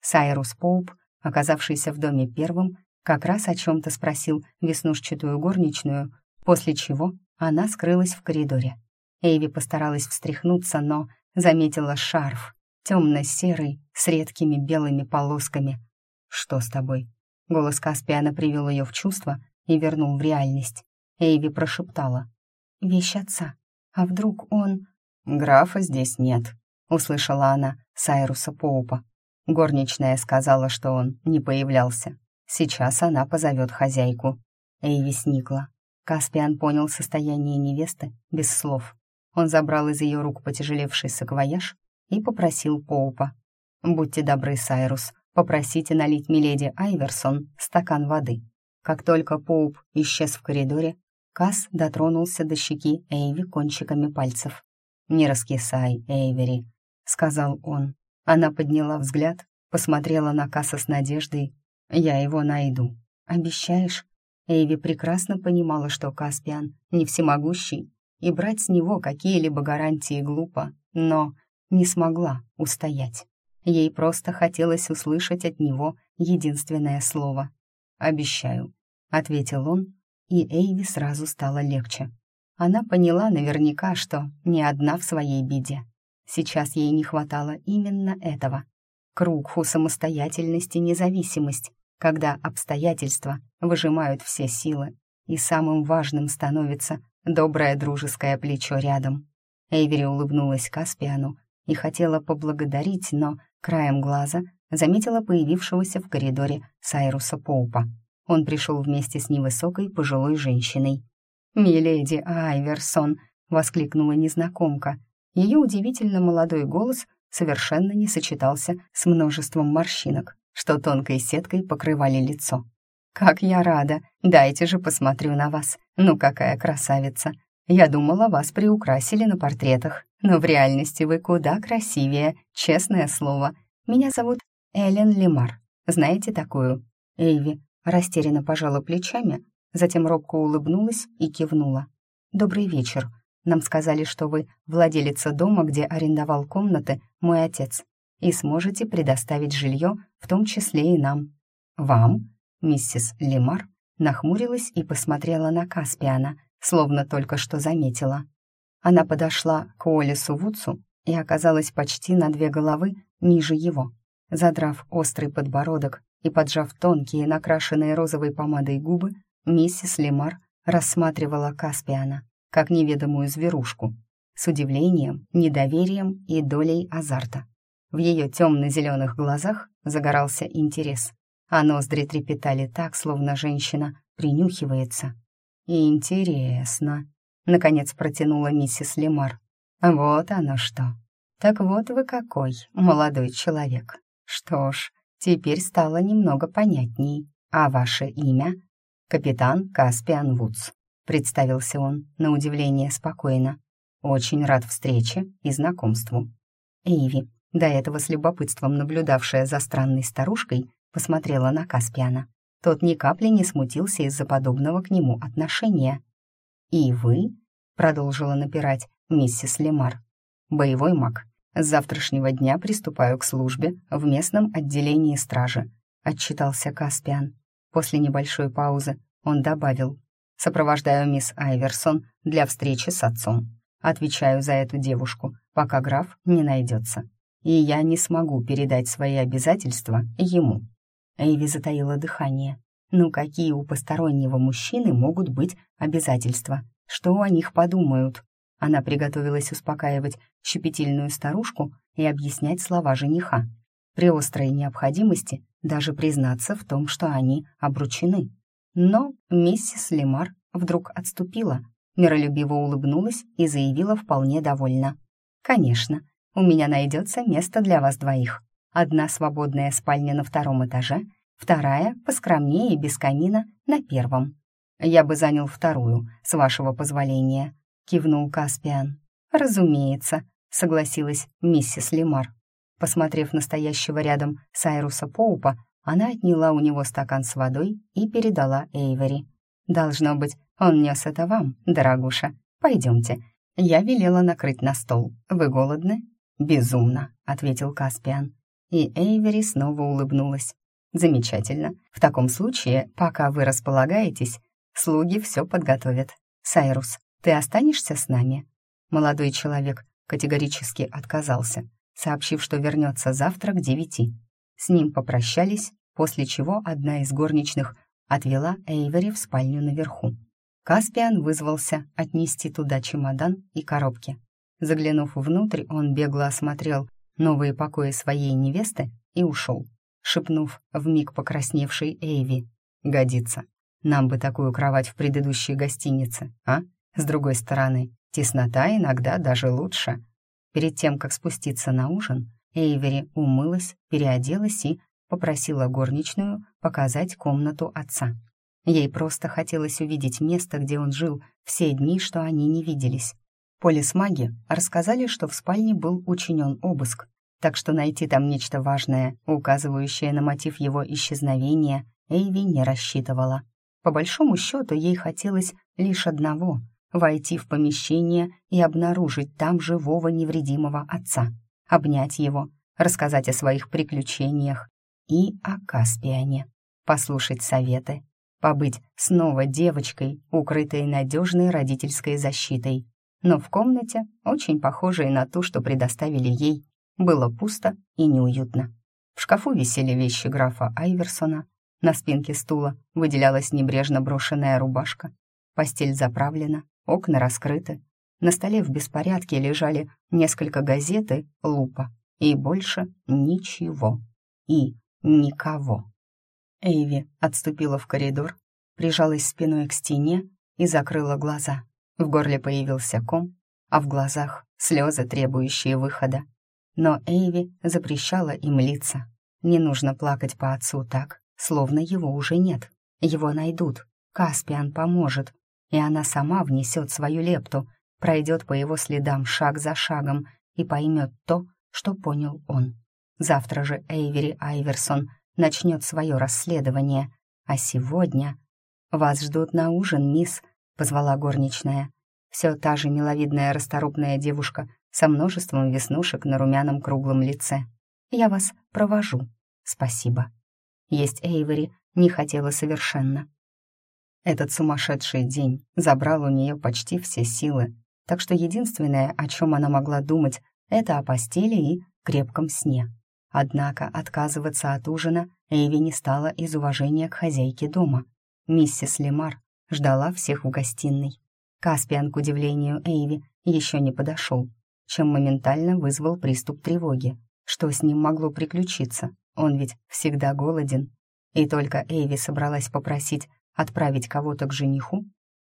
Сайрус Поуп, оказавшийся в доме первым, как раз о чем-то спросил веснушчатую горничную, после чего она скрылась в коридоре. Эйви постаралась встряхнуться, но заметила шарф, темно-серый, с редкими белыми полосками. «Что с тобой?» Голос Каспиана привел ее в чувство и вернул в реальность. Эйви прошептала. «Вещь отца. А вдруг он...» «Графа здесь нет», — услышала она Сайруса Поупа. Горничная сказала, что он не появлялся. Сейчас она позовет хозяйку. Эйви сникла. Каспиан понял состояние невесты без слов. Он забрал из ее рук потяжелевший саквояж и попросил Поупа. «Будьте добры, Сайрус, попросите налить миледи Айверсон стакан воды». Как только Поуп исчез в коридоре, Кас дотронулся до щеки Эйви кончиками пальцев. «Не раскисай, Эйвери», — сказал он. Она подняла взгляд, посмотрела на Каса с надеждой. «Я его найду. Обещаешь?» Эйви прекрасно понимала, что Каспиан не всемогущий, и брать с него какие-либо гарантии глупо, но не смогла устоять. Ей просто хотелось услышать от него единственное слово. «Обещаю», — ответил он, и Эйви сразу стало легче. Она поняла наверняка, что не одна в своей беде. Сейчас ей не хватало именно этого. Круг у самостоятельности независимость, когда обстоятельства выжимают все силы, и самым важным становится доброе дружеское плечо рядом. Эйвери улыбнулась Каспиану и хотела поблагодарить, но краем глаза заметила появившегося в коридоре Сайруса Поупа. Он пришел вместе с невысокой пожилой женщиной. «Миледи Айверсон!» — воскликнула незнакомка. Ее удивительно молодой голос совершенно не сочетался с множеством морщинок, что тонкой сеткой покрывали лицо. «Как я рада! Дайте же посмотрю на вас. Ну, какая красавица! Я думала, вас приукрасили на портретах, но в реальности вы куда красивее, честное слово. Меня зовут Эллен Лемар. Знаете такую?» Эйви растерянно пожала плечами, затем робко улыбнулась и кивнула. «Добрый вечер. Нам сказали, что вы владелица дома, где арендовал комнаты мой отец. И сможете предоставить жилье, в том числе и нам». «Вам?» Миссис Лемар нахмурилась и посмотрела на Каспиана, словно только что заметила. Она подошла к Уоллесу Вудсу и оказалась почти на две головы ниже его. Задрав острый подбородок и поджав тонкие, накрашенные розовой помадой губы, миссис Лемар рассматривала Каспиана как неведомую зверушку, с удивлением, недоверием и долей азарта. В ее темно-зеленых глазах загорался интерес, а ноздри трепетали так, словно женщина принюхивается. «Интересно», — наконец протянула миссис Лемар. «Вот оно что. Так вот вы какой, молодой человек. Что ж, теперь стало немного понятней. А ваше имя?» «Капитан Каспиан Вудс», — представился он, на удивление спокойно. «Очень рад встрече и знакомству». Эйви, до этого с любопытством наблюдавшая за странной старушкой, посмотрела на Каспиана. Тот ни капли не смутился из-за подобного к нему отношения. «И вы?» — продолжила напирать миссис Лемар. «Боевой маг. С завтрашнего дня приступаю к службе в местном отделении стражи», — отчитался Каспиан. После небольшой паузы он добавил. «Сопровождаю мисс Айверсон для встречи с отцом. Отвечаю за эту девушку, пока граф не найдется. И я не смогу передать свои обязательства ему». Эйви затаила дыхание. Ну какие у постороннего мужчины могут быть обязательства? Что о них подумают? Она приготовилась успокаивать щепетильную старушку и объяснять слова жениха. При острой необходимости даже признаться в том, что они обручены. Но миссис Лемар вдруг отступила, миролюбиво улыбнулась и заявила вполне довольна. «Конечно, у меня найдется место для вас двоих. Одна свободная спальня на втором этаже, вторая, поскромнее и без камина, на первом. Я бы занял вторую, с вашего позволения», — кивнул Каспиан. «Разумеется», — согласилась миссис Лемар. Посмотрев настоящего рядом Сайруса Поупа, она отняла у него стакан с водой и передала Эйвери. «Должно быть, он нес это вам, дорогуша. Пойдемте. Я велела накрыть на стол. Вы голодны?» «Безумно», — ответил Каспиан и Эйвери снова улыбнулась. «Замечательно. В таком случае, пока вы располагаетесь, слуги все подготовят. Сайрус, ты останешься с нами?» Молодой человек категорически отказался, сообщив, что вернется завтра к девяти. С ним попрощались, после чего одна из горничных отвела Эйвери в спальню наверху. Каспиан вызвался отнести туда чемодан и коробки. Заглянув внутрь, он бегло осмотрел новые покои своей невесты и ушел, шепнув в миг покрасневшей Эйви. «Годится. Нам бы такую кровать в предыдущей гостинице, а? С другой стороны, теснота иногда даже лучше». Перед тем, как спуститься на ужин, Эйвери умылась, переоделась и попросила горничную показать комнату отца. Ей просто хотелось увидеть место, где он жил все дни, что они не виделись. Полисмаги рассказали, что в спальне был учинен обыск, так что найти там нечто важное, указывающее на мотив его исчезновения, Эйви не рассчитывала. По большому счету ей хотелось лишь одного — войти в помещение и обнаружить там живого невредимого отца, обнять его, рассказать о своих приключениях и о Каспиане, послушать советы, побыть снова девочкой, укрытой надежной родительской защитой, но в комнате, очень похожей на ту, что предоставили ей, было пусто и неуютно. В шкафу висели вещи графа Айверсона, на спинке стула выделялась небрежно брошенная рубашка, постель заправлена, окна раскрыты, на столе в беспорядке лежали несколько газет и лупа, и больше ничего. И никого. Эйви отступила в коридор, прижалась спиной к стене и закрыла глаза. В горле появился ком, а в глазах слезы, требующие выхода. Но Эйви запрещала им литься. Не нужно плакать по отцу так, словно его уже нет. Его найдут, Каспиан поможет, и она сама внесет свою лепту, пройдет по его следам шаг за шагом и поймет то, что понял он. Завтра же Эйвери Айверсон начнет свое расследование, а сегодня... «Вас ждут на ужин, мисс», — позвала горничная. Все та же миловидная расторопная девушка со множеством веснушек на румяном круглом лице. Я вас провожу. Спасибо. Есть Эйвери не хотела совершенно. Этот сумасшедший день забрал у нее почти все силы, так что единственное, о чем она могла думать, это о постели и крепком сне. Однако отказываться от ужина Эйви не стала из уважения к хозяйке дома. Миссис Лемар ждала всех в гостиной. Каспиан, к удивлению Эйви, еще не подошел, чем моментально вызвал приступ тревоги. Что с ним могло приключиться? Он ведь всегда голоден. И только Эйви собралась попросить отправить кого-то к жениху,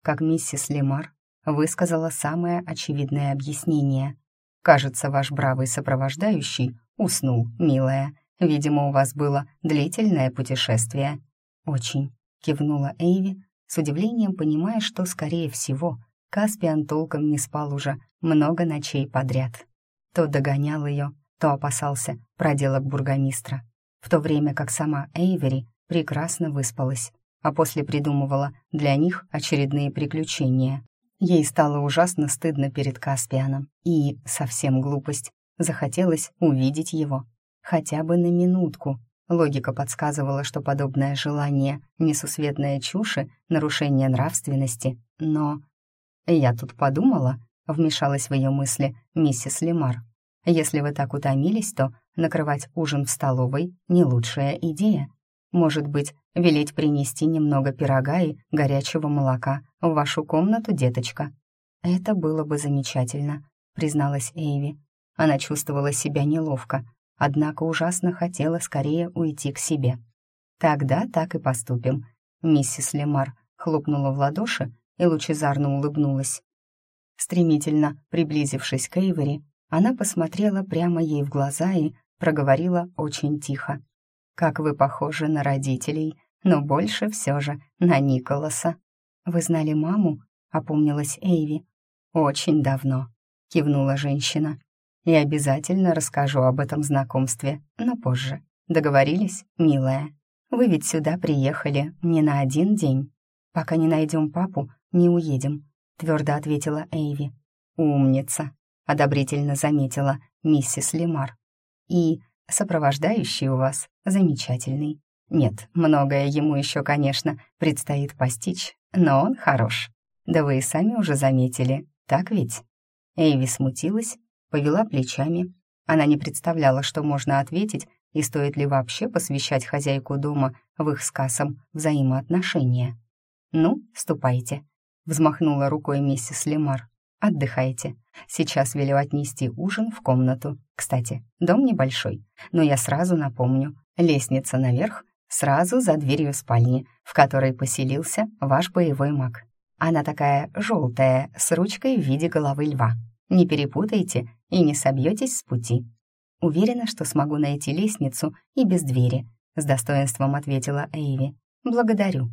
как миссис Лемар высказала самое очевидное объяснение. «Кажется, ваш бравый сопровождающий уснул, милая. Видимо, у вас было длительное путешествие». «Очень», — кивнула Эйви, с удивлением понимая, что, скорее всего, Каспиан толком не спал уже много ночей подряд. То догонял ее, то опасался проделок бургомистра, в то время как сама Эйвери прекрасно выспалась, а после придумывала для них очередные приключения. Ей стало ужасно стыдно перед Каспианом, и, совсем глупость, захотелось увидеть его. Хотя бы на минутку. Логика подсказывала, что подобное желание — несусветная чушь, нарушение нравственности, но... «Я тут подумала», — вмешалась в ее мысли миссис Лемар. «Если вы так утомились, то накрывать ужин в столовой — не лучшая идея. Может быть, велеть принести немного пирога и горячего молока в вашу комнату, деточка?» «Это было бы замечательно», — призналась Эйви. Она чувствовала себя неловко, однако ужасно хотела скорее уйти к себе. «Тогда так и поступим», — миссис Лемар хлопнула в ладоши и лучезарно улыбнулась. Стремительно приблизившись к Эйвери, она посмотрела прямо ей в глаза и проговорила очень тихо. «Как вы похожи на родителей, но больше все же на Николаса». «Вы знали маму?» — опомнилась Эйви. «Очень давно», — кивнула женщина. «И обязательно расскажу об этом знакомстве, но позже. Договорились, милая? Вы ведь сюда приехали не на один день. Пока не найдем папу, не уедем», — твердо ответила Эйви. «Умница», — одобрительно заметила миссис Лемар. «И сопровождающий у вас замечательный. Нет, многое ему еще, конечно, предстоит постичь, но он хорош. Да вы и сами уже заметили, так ведь?» Эйви смутилась, повела плечами. Она не представляла, что можно ответить и стоит ли вообще посвящать хозяйку дома в их с Кассом взаимоотношения. «Ну, ступайте», — взмахнула рукой миссис Лемар. «Отдыхайте. Сейчас велю отнести ужин в комнату. Кстати, дом небольшой, но я сразу напомню. Лестница наверх, сразу за дверью спальни, в которой поселился ваш боевой маг. Она такая желтая, с ручкой в виде головы льва. Не перепутайте и не собьетесь с пути. Уверена, что смогу найти лестницу и без двери, с достоинством ответила Эйви. Благодарю.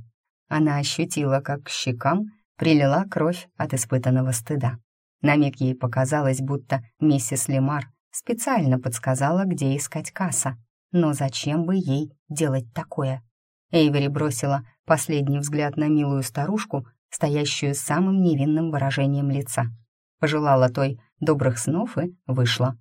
Она ощутила, как к щекам прилила кровь от испытанного стыда. На миг ей показалось, будто миссис Лемар специально подсказала, где искать касса. Но зачем бы ей делать такое? Эйвери бросила последний взгляд на милую старушку стоящую с самым невинным выражением лица. Пожелала той добрых снов и вышла.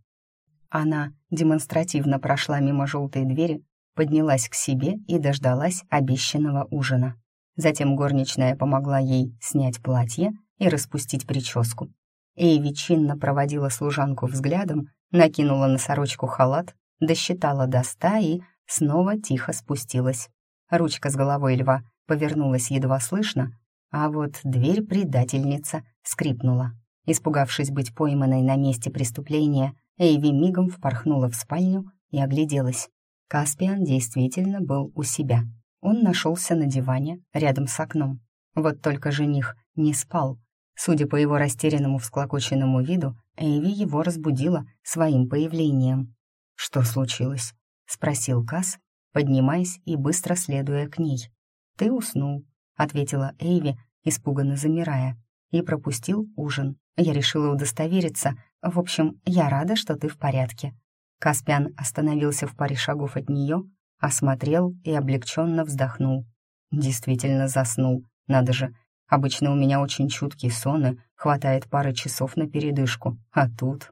Она демонстративно прошла мимо желтой двери, поднялась к себе и дождалась обещанного ужина. Затем горничная помогла ей снять платье и распустить прическу. Эйви чинно проводила служанку взглядом, накинула на сорочку халат, досчитала до ста и снова тихо спустилась. Ручка с головой льва повернулась едва слышно, а вот дверь предательница скрипнула. Испугавшись быть пойманной на месте преступления, Эйви мигом впорхнула в спальню и огляделась. Каспиан действительно был у себя. Он нашелся на диване рядом с окном. Вот только жених не спал. Судя по его растерянному всклокоченному виду, Эйви его разбудила своим появлением. «Что случилось?» — спросил Кас, поднимаясь и быстро следуя к ней. «Ты уснул», ответила Эйви, испуганно замирая, и пропустил ужин. Я решила удостовериться. В общем, я рада, что ты в порядке. Каспиан остановился в паре шагов от нее, осмотрел и облегченно вздохнул. Действительно заснул, надо же. Обычно у меня очень чуткий сон и хватает пары часов на передышку, а тут...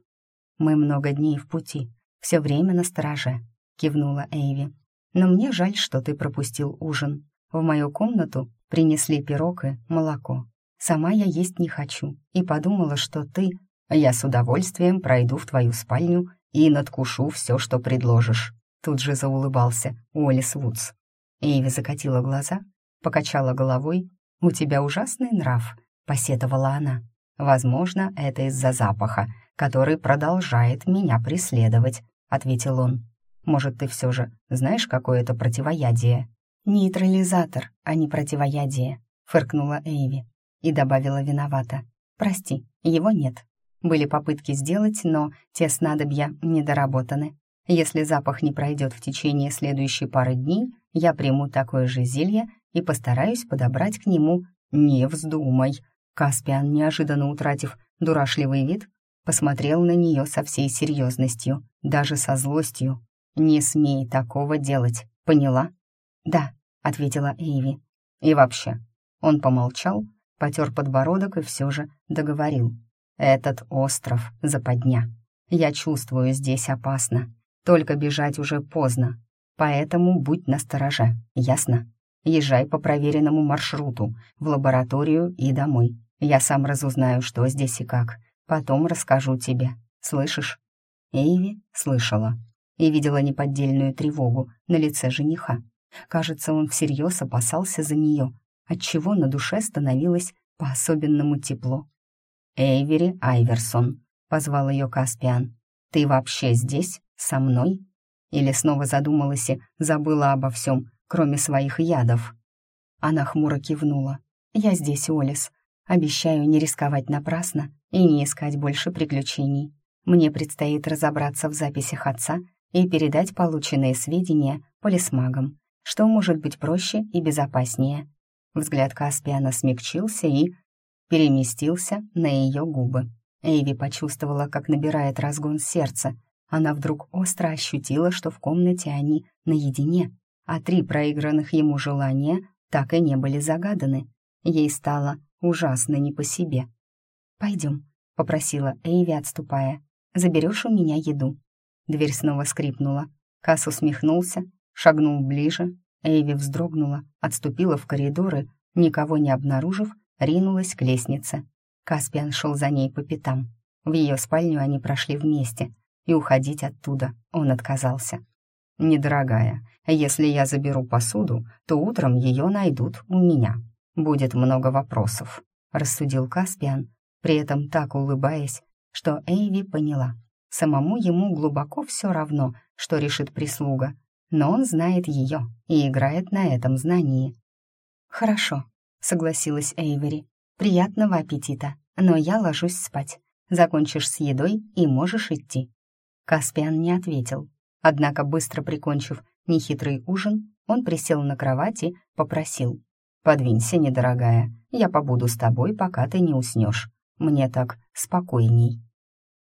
Мы много дней в пути. все время на стороже», — кивнула Эйви. «Но мне жаль, что ты пропустил ужин. В мою комнату принесли пирог и молоко. Сама я есть не хочу и подумала, что ты... Я с удовольствием пройду в твою спальню и надкушу все, что предложишь». Тут же заулыбался Уоллес Вудс. Эйви закатила глаза, покачала головой. «У тебя ужасный нрав», — посетовала она. «Возможно, это из-за запаха, который продолжает меня преследовать», — ответил он. «Может, ты все же знаешь какое-то противоядие?» «Нейтрализатор, а не противоядие», — фыркнула Эйви и добавила виновата. «Прости, его нет. Были попытки сделать, но те снадобья недоработаны. Если запах не пройдет в течение следующей пары дней, я приму такое же зелье и постараюсь подобрать к нему «Не вздумай». Каспиан, неожиданно утратив дурашливый вид, посмотрел на нее со всей серьезностью, даже со злостью. «Не смей такого делать, поняла?» «Да», — ответила Эйви. «И вообще». Он помолчал, потер подбородок и все же договорил. «Этот остров — западня. Я чувствую, здесь опасно. Только бежать уже поздно. Поэтому будь настороже, ясно? Езжай по проверенному маршруту, в лабораторию и домой. Я сам разузнаю, что здесь и как. Потом расскажу тебе. Слышишь?» Эйви слышала и видела неподдельную тревогу на лице жениха. Кажется, он всерьез опасался за нее, отчего на душе становилось по-особенному тепло. «Эйвери Айверсон», — позвал ее Каспиан. «Ты вообще здесь, со мной?» Или снова задумалась и забыла обо всем, кроме своих ядов. Она хмуро кивнула. «Я здесь, Олис. Обещаю не рисковать напрасно и не искать больше приключений. Мне предстоит разобраться в записях отца и передать полученные сведения полисмагам, что может быть проще и безопаснее». Взгляд Каспиана смягчился и переместился на ее губы. Эйви почувствовала, как набирает разгон сердца. Она вдруг остро ощутила, что в комнате они наедине, а три проигранных ему желания так и не были загаданы. Ей стало ужасно не по себе. «Пойдем», — попросила Эйви, отступая. «Заберешь у меня еду». Дверь снова скрипнула. Касс усмехнулся, шагнул ближе. Эйви вздрогнула, отступила в коридоры, никого не обнаружив, ринулась к лестнице. Каспиан шел за ней по пятам. В ее спальню они прошли вместе, и уходить оттуда он отказался. «Недорогая, если я заберу посуду, то утром ее найдут у меня. Будет много вопросов», — рассудил Каспиан, при этом так улыбаясь, что Эйви поняла. Самому ему глубоко все равно, что решит прислуга, но он знает ее и играет на этом знании. «Хорошо», — согласилась Эйвери. «Приятного аппетита, но я ложусь спать. Закончишь с едой и можешь идти». Каспиан не ответил, Однако, быстро прикончив нехитрый ужин, он присел на кровати, попросил. «Подвинься, недорогая, я побуду с тобой, пока ты не уснешь. Мне так спокойней».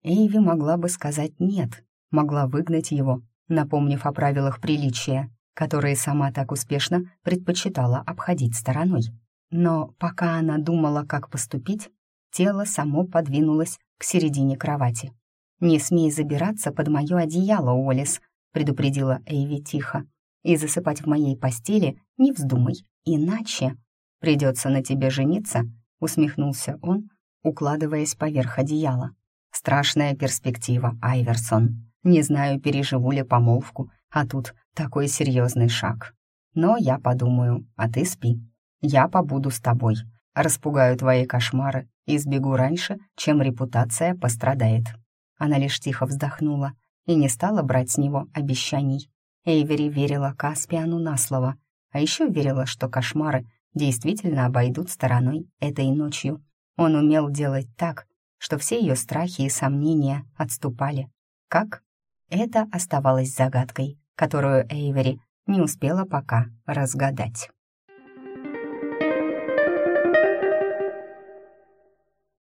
Эйви могла бы сказать «нет», могла выгнать его, напомнив о правилах приличия, которые сама так успешно предпочитала обходить стороной. Но пока она думала, как поступить, тело само подвинулось к середине кровати. «Не смей забираться под мое одеяло, Олис», предупредила Эйви тихо. «И засыпать в моей постели не вздумай, иначе...» «Придется на тебе жениться», — усмехнулся он, укладываясь поверх одеяла. «Страшная перспектива, Айверсон. Не знаю, переживу ли помолвку, а тут такой серьезный шаг. Но я подумаю, а ты спи. Я побуду с тобой, распугаю твои кошмары и сбегу раньше, чем репутация пострадает». Она лишь тихо вздохнула, и не стала брать с него обещаний. Эйвери верила Каспиану на слово, а еще верила, что кошмары действительно обойдут стороной этой ночью. Он умел делать так, что все ее страхи и сомнения отступали. Как? Это оставалось загадкой, которую Эйвери не успела пока разгадать.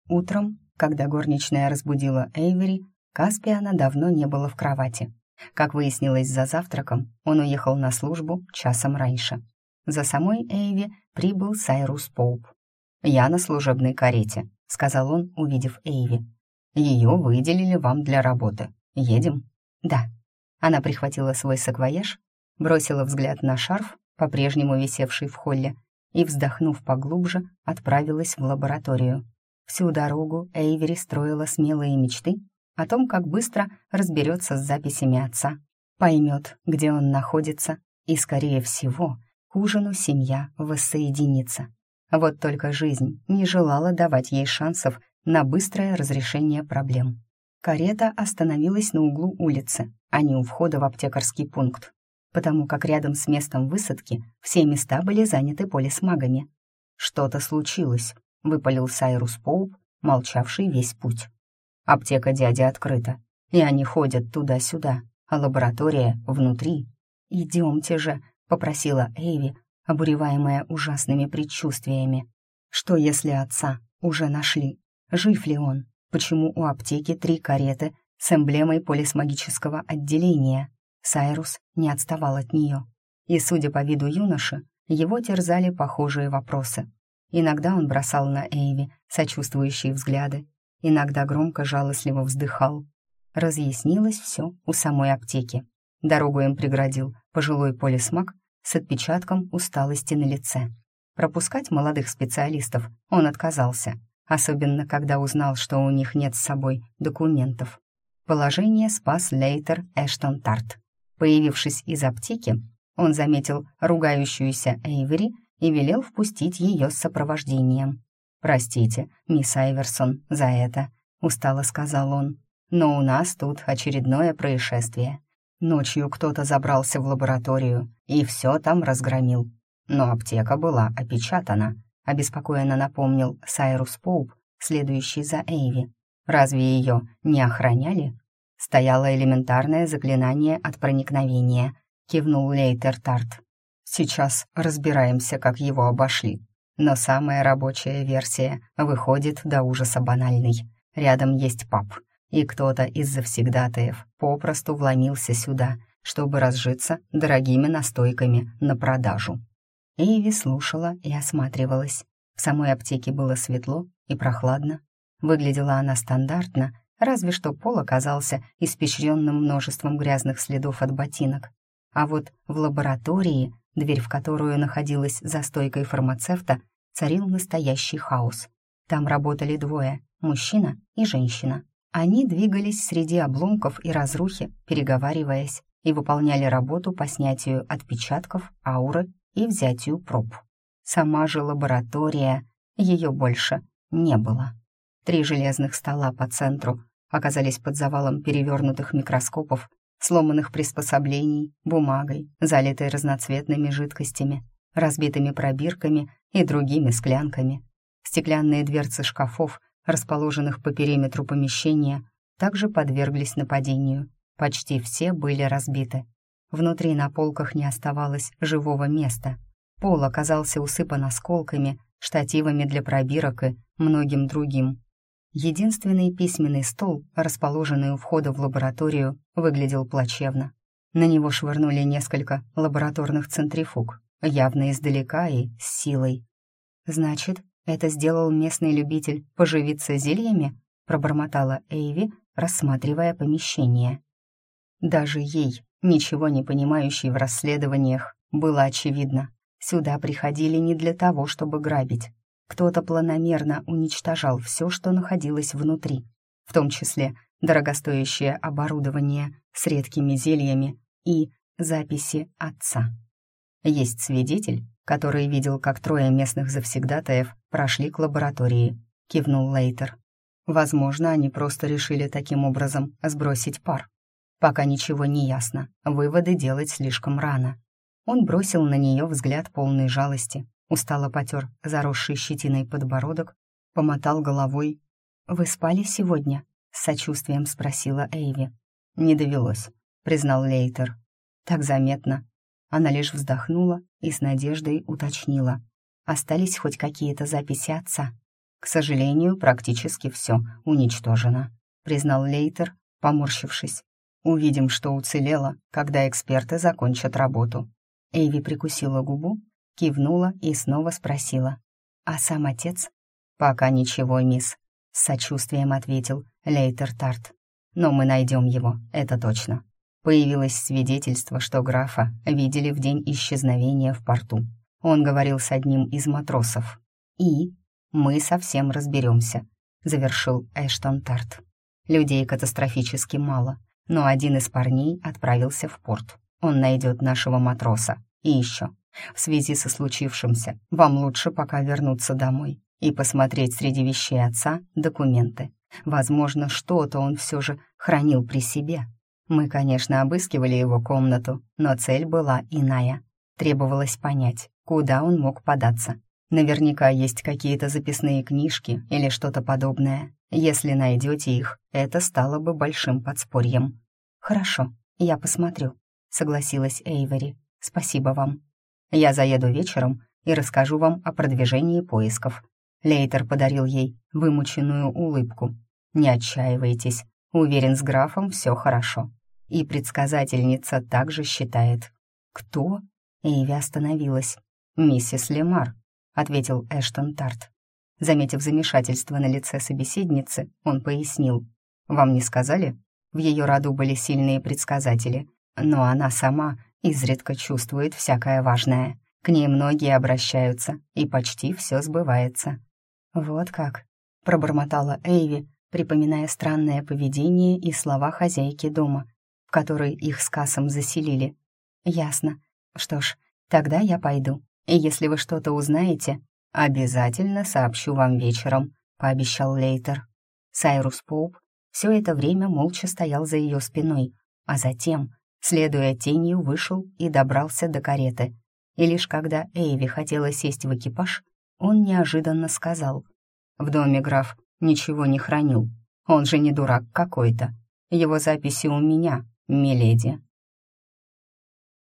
Утром, когда горничная разбудила Эйвери, Каспиана давно не было в кровати. Как выяснилось за завтраком, он уехал на службу часом раньше. За самой Эйви прибыл Сайрус Поуп. «Я на служебной карете», — сказал он, увидев Эйви. «Ее выделили вам для работы. Едем?» «Да», Она прихватила свой саквояж, бросила взгляд на шарф, по-прежнему висевший в холле, и, вздохнув поглубже, отправилась в лабораторию. Всю дорогу Эйвери строила смелые мечты о том, как быстро разберется с записями отца, поймет, где он находится, и, скорее всего, к ужину семья воссоединится. Вот только жизнь не желала давать ей шансов на быстрое разрешение проблем. Карета остановилась на углу улицы, а не у входа в аптекарский пункт, потому как рядом с местом высадки все места были заняты полисмагами. «Что-то случилось», — выпалил Сайрус Поуп, молчавший весь путь. «Аптека дяди открыта, и они ходят туда-сюда, а лаборатория внутри. Идемте же», — попросила Эйви, обуреваемая ужасными предчувствиями. Что если отца уже нашли? Жив ли он? Почему у аптеки три кареты с эмблемой полисмагического отделения? Сайрус не отставал от нее. И, судя по виду юноши, его терзали похожие вопросы. Иногда он бросал на Эйви сочувствующие взгляды, иногда громко жалостливо вздыхал. Разъяснилось все у самой аптеки. Дорогу им преградил пожилой полисмаг с отпечатком усталости на лице. Пропускать молодых специалистов он отказался, особенно когда узнал, что у них нет с собой документов. Положение спас Лейтер Эштон Тарт. Появившись из аптеки, он заметил ругающуюся Эйвери и велел впустить ее с сопровождением. «Простите, мисс Айверсон, за это», — устало сказал он. «Но у нас тут очередное происшествие. Ночью кто-то забрался в лабораторию и все там разгромил. Но аптека была опечатана, обеспокоенно напомнил Сайрус Поуп, следующий за Эйви. Разве ее не охраняли? Стояло элементарное заклинание от проникновения, кивнул Лейтер Тарт. Сейчас разбираемся, как его обошли. Но самая рабочая версия выходит до ужаса банальной. Рядом есть паб, и кто-то из завсегдатаев попросту вломился сюда, чтобы разжиться дорогими настойками на продажу. Эйви слушала и осматривалась. В самой аптеке было светло и прохладно. Выглядела она стандартно, разве что пол оказался испещренным множеством грязных следов от ботинок. А вот в лаборатории, дверь в которую находилась за стойкой фармацевта, царил настоящий хаос. Там работали двое — мужчина и женщина. Они двигались среди обломков и разрухи, переговариваясь, и выполняли работу по снятию отпечатков, ауры и взятию проб. Сама же лаборатория, ее больше не было. Три железных стола по центру оказались под завалом перевернутых микроскопов, сломанных приспособлений, бумагой, залитой разноцветными жидкостями, разбитыми пробирками и другими склянками. Стеклянные дверцы шкафов — расположенных по периметру помещения, также подверглись нападению. Почти все были разбиты. Внутри на полках не оставалось живого места. Пол оказался усыпан осколками, штативами для пробирок и многим другим. Единственный письменный стол, расположенный у входа в лабораторию, выглядел плачевно. На него швырнули несколько лабораторных центрифуг, явно издалека и с силой. Значит, это сделал местный любитель поживиться зельями, пробормотала Эйви, рассматривая помещение. Даже ей, ничего не понимающей в расследованиях, было очевидно. Сюда приходили не для того, чтобы грабить. Кто-то планомерно уничтожал все, что находилось внутри, в том числе дорогостоящее оборудование с редкими зельями и записи отца. Есть свидетель, который видел, как трое местных завсегдатаев прошли к лаборатории», — кивнул Лейтер. «Возможно, они просто решили таким образом сбросить пар. Пока ничего не ясно, выводы делать слишком рано». Он бросил на нее взгляд полной жалости, устало потер заросший щетиной подбородок, помотал головой. «Вы спали сегодня?» — с сочувствием спросила Эйви. «Не довелось», — признал Лейтер. «Так заметно, она лишь вздохнула и с надеждой уточнила. Остались хоть какие-то записи отца. К сожалению, практически все уничтожено, признал Лейтер, поморщившись. Увидим, что уцелело, когда эксперты закончат работу. Эйви прикусила губу, кивнула и снова спросила. «А сам отец?» «Пока ничего, мисс», — с сочувствием ответил Лейтер Тарт. «Но мы найдем его, это точно. Появилось свидетельство, что графа видели в день исчезновения в порту. Он говорил с одним из матросов. «И мы совсем разберемся», — завершил Эштон Тарт. Людей катастрофически мало, но один из парней отправился в порт. Он найдет нашего матроса. И еще, в связи со случившимся, вам лучше пока вернуться домой и посмотреть среди вещей отца документы. Возможно, что-то он все же хранил при себе. Мы, конечно, обыскивали его комнату, но цель была иная. Требовалось понять, куда он мог податься. Наверняка есть какие-то записные книжки или что-то подобное. Если найдете их, это стало бы большим подспорьем. «Хорошо, я посмотрю», — согласилась Эйвери. «Спасибо вам. Я заеду вечером и расскажу вам о продвижении поисков». Лейтер подарил ей вымученную улыбку. «Не отчаивайтесь, уверен, с графом все хорошо». И предсказательница также считает. «Кто?» Эйви остановилась. «Миссис Лемар», — ответил Эштон Тарт. Заметив замешательство на лице собеседницы, он пояснил. «Вам не сказали? В ее роду были сильные предсказатели, но она сама изредка чувствует всякое важное. К ней многие обращаются, и почти все сбывается». «Вот как», — пробормотала Эйви, припоминая странное поведение и слова хозяйки дома, в который их с Кассом заселили. «Ясно. Что ж, тогда я пойду. И если вы что-то узнаете, «Обязательно сообщу вам вечером», — пообещал Лейтер. Сайрус Поуп все это время молча стоял за ее спиной, а затем, следуя тенью, вышел и добрался до кареты. И лишь когда Эйви хотела сесть в экипаж, он неожиданно сказал. «В доме граф ничего не хранил. Он же не дурак какой-то. Его записи у меня, миледи».